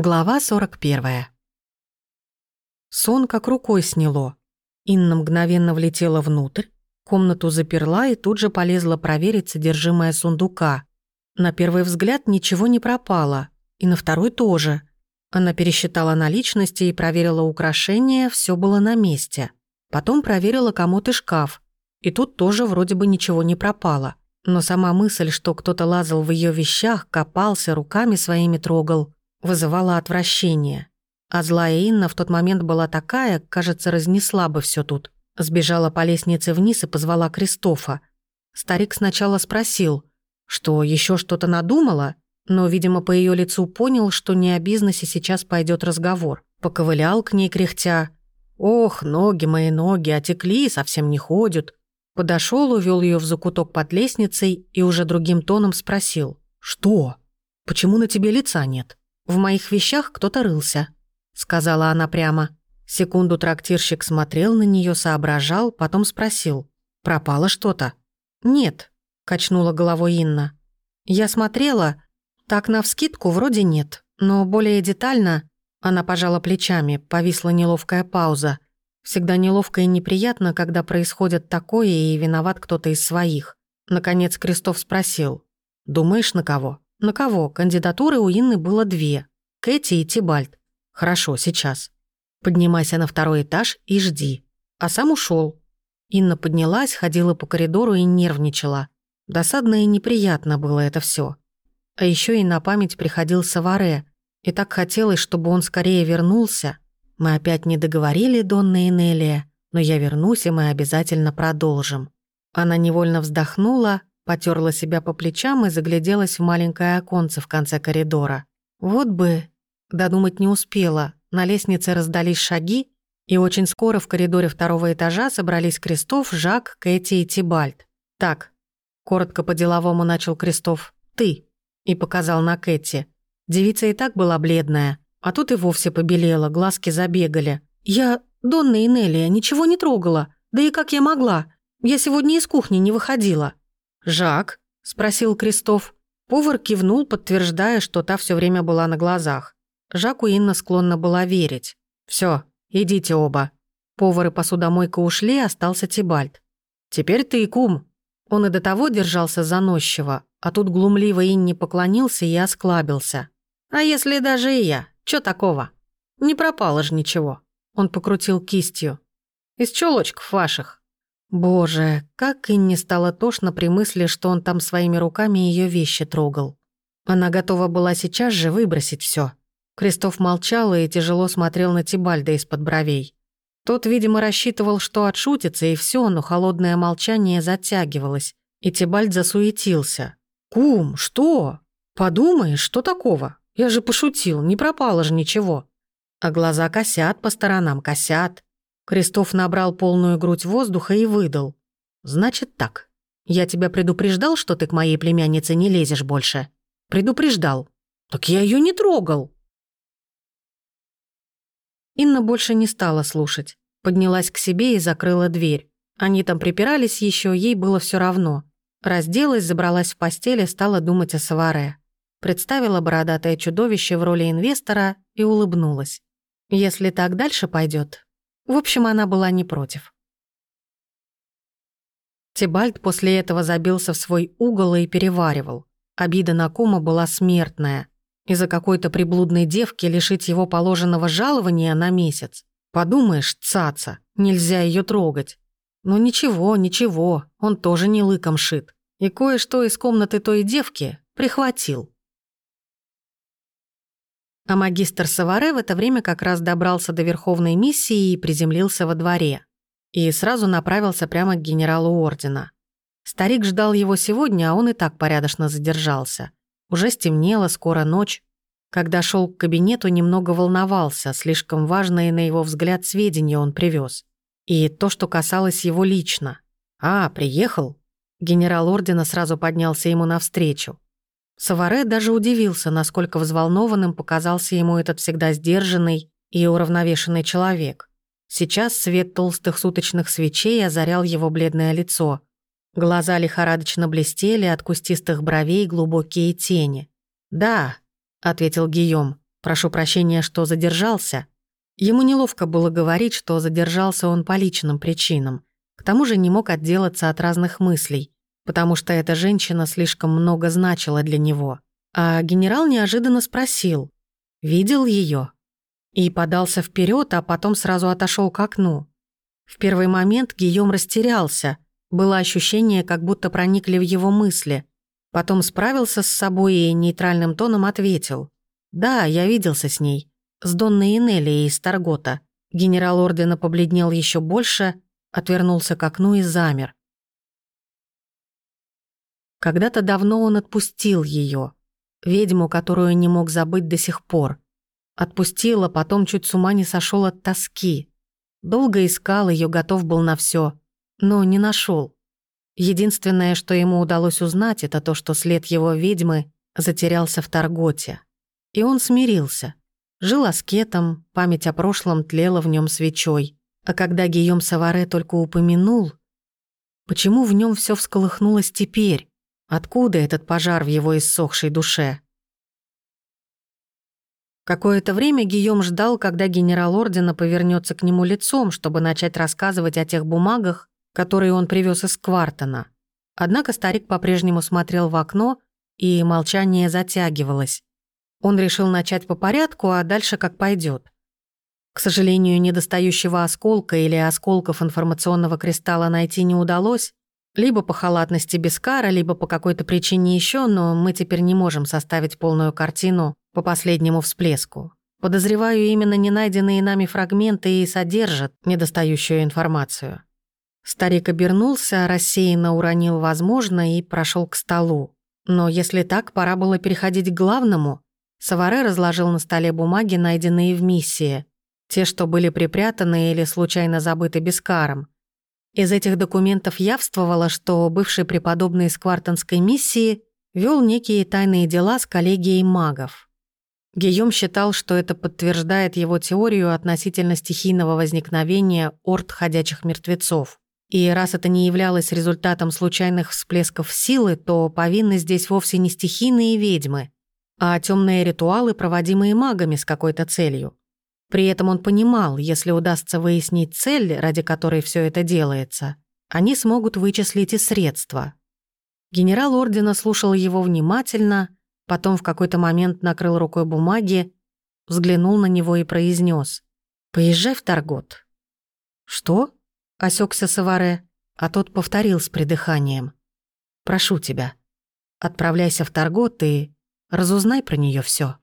Глава 41. Сон как рукой сняло. Инна мгновенно влетела внутрь, комнату заперла и тут же полезла проверить содержимое сундука. На первый взгляд ничего не пропало, и на второй тоже. Она пересчитала наличности и проверила украшения, все было на месте. Потом проверила комод и шкаф, и тут тоже вроде бы ничего не пропало. Но сама мысль, что кто-то лазал в ее вещах, копался, руками своими трогал – вызывала отвращение. А злая Инна в тот момент была такая, кажется, разнесла бы все тут. Сбежала по лестнице вниз и позвала Кристофа. Старик сначала спросил, что еще что-то надумала, но, видимо, по ее лицу понял, что не о бизнесе сейчас пойдет разговор. Поковылял к ней кряхтя. «Ох, ноги мои ноги, отекли, совсем не ходят». Подошел, увел ее в закуток под лестницей и уже другим тоном спросил. «Что? Почему на тебе лица нет?» «В моих вещах кто-то рылся», — сказала она прямо. Секунду трактирщик смотрел на нее, соображал, потом спросил. «Пропало что-то?» «Нет», — качнула головой Инна. «Я смотрела. Так навскидку вроде нет, но более детально...» Она пожала плечами, повисла неловкая пауза. Всегда неловко и неприятно, когда происходит такое и виноват кто-то из своих. Наконец Крестов спросил. «Думаешь, на кого?» На кого? Кандидатуры у Инны было две. Кэти и Тибальт. Хорошо, сейчас. Поднимайся на второй этаж и жди. А сам ушел. Инна поднялась, ходила по коридору и нервничала. Досадно и неприятно было это все. А еще и на память приходил Саваре. И так хотелось, чтобы он скорее вернулся. Мы опять не договорили, Донна и Нелия, но я вернусь, и мы обязательно продолжим. Она невольно вздохнула, Потерла себя по плечам и загляделась в маленькое оконце в конце коридора. Вот бы... Додумать не успела. На лестнице раздались шаги, и очень скоро в коридоре второго этажа собрались Крестов, Жак, Кэти и Тибальд. «Так», — коротко по-деловому начал Крестов, — «ты», — и показал на Кэти. Девица и так была бледная, а тут и вовсе побелела, глазки забегали. «Я, Донна и Неллия, ничего не трогала. Да и как я могла? Я сегодня из кухни не выходила». «Жак?» – спросил Крестов. Повар кивнул, подтверждая, что та все время была на глазах. Жаку Инна склонна была верить. Все, идите оба». Повар и посудомойка ушли, остался Тибальд. «Теперь ты и кум». Он и до того держался заносчиво, а тут глумливо Инне поклонился и осклабился. «А если даже и я? Чё такого? Не пропало ж ничего». Он покрутил кистью. «Из чулочков ваших». Боже, как Инне стало тошно при мысли, что он там своими руками ее вещи трогал. Она готова была сейчас же выбросить все. Крестов молчал и тяжело смотрел на Тибальда из-под бровей. Тот, видимо, рассчитывал, что отшутится, и все, но холодное молчание затягивалось, и Тибальд засуетился. «Кум, что? Подумаешь, что такого? Я же пошутил, не пропало же ничего». А глаза косят по сторонам, косят. Крестов набрал полную грудь воздуха и выдал. «Значит так. Я тебя предупреждал, что ты к моей племяннице не лезешь больше?» «Предупреждал». «Так я ее не трогал». Инна больше не стала слушать. Поднялась к себе и закрыла дверь. Они там припирались еще, ей было все равно. Разделась, забралась в постель и стала думать о Саваре. Представила бородатое чудовище в роли инвестора и улыбнулась. Если так дальше пойдет, в общем, она была не против. Тибальд после этого забился в свой угол и переваривал. Обида на кума была смертная. Из-за какой-то приблудной девки лишить его положенного жалования на месяц. Подумаешь, цаца, нельзя ее трогать. Но ничего, ничего, он тоже не лыком шит. И кое-что из комнаты той девки прихватил. А магистр Саваре в это время как раз добрался до Верховной миссии и приземлился во дворе. И сразу направился прямо к генералу Ордена. Старик ждал его сегодня, а он и так порядочно задержался. Уже стемнело, скоро ночь. Когда шел к кабинету, немного волновался, слишком важные, на его взгляд, сведения он привез. И то, что касалось его лично. «А, приехал?» Генерал Ордена сразу поднялся ему навстречу. Саваре даже удивился, насколько взволнованным показался ему этот всегда сдержанный и уравновешенный человек. Сейчас свет толстых суточных свечей озарял его бледное лицо. Глаза лихорадочно блестели, от кустистых бровей глубокие тени. «Да», — ответил Гийом, Прошу прощения, что задержался. Ему неловко было говорить, что задержался он по личным причинам. К тому же не мог отделаться от разных мыслей, потому что эта женщина слишком много значила для него. А генерал неожиданно спросил, видел ее И подался вперед, а потом сразу отошел к окну. В первый момент Гийом растерялся. Было ощущение, как будто проникли в его мысли. Потом справился с собой и нейтральным тоном ответил. «Да, я виделся с ней. С Донной Инелией из Таргота». Генерал Ордена побледнел еще больше, отвернулся к окну и замер. Когда-то давно он отпустил ее, ведьму, которую не мог забыть до сих пор. Отпустил, а потом чуть с ума не сошел от тоски. Долго искал ее, готов был на все, но не нашел. Единственное, что ему удалось узнать, это то, что след его ведьмы затерялся в Тарготе. И он смирился. Жил аскетом, память о прошлом тлела в нем свечой. А когда Гийом Саваре только упомянул, почему в нем все всколыхнулось теперь? Откуда этот пожар в его иссохшей душе? Какое-то время Гийом ждал, когда генерал Ордена повернется к нему лицом, чтобы начать рассказывать о тех бумагах, который он привез из Квартона. Однако старик по-прежнему смотрел в окно, и молчание затягивалось. Он решил начать по порядку, а дальше как пойдет. К сожалению, недостающего осколка или осколков информационного кристалла найти не удалось, либо по халатности Бескара, либо по какой-то причине еще, но мы теперь не можем составить полную картину по последнему всплеску. Подозреваю, именно ненайденные нами фрагменты и содержат недостающую информацию. Старик обернулся, рассеянно уронил «возможно» и прошел к столу. Но если так, пора было переходить к главному. Саваре разложил на столе бумаги, найденные в миссии. Те, что были припрятаны или случайно забыты Бескаром. Из этих документов явствовало, что бывший преподобный из Квартонской миссии вел некие тайные дела с коллегией магов. Гийом считал, что это подтверждает его теорию относительно стихийного возникновения орд ходячих мертвецов. И раз это не являлось результатом случайных всплесков силы, то повинны здесь вовсе не стихийные ведьмы, а темные ритуалы, проводимые магами с какой-то целью. При этом он понимал, если удастся выяснить цель, ради которой все это делается, они смогут вычислить и средства. Генерал Ордена слушал его внимательно, потом в какой-то момент накрыл рукой бумаги, взглянул на него и произнес: «Поезжай в Таргот». «Что?» Осекся Саваре, а тот повторил с придыханием. «Прошу тебя, отправляйся в Таргот и разузнай про нее все.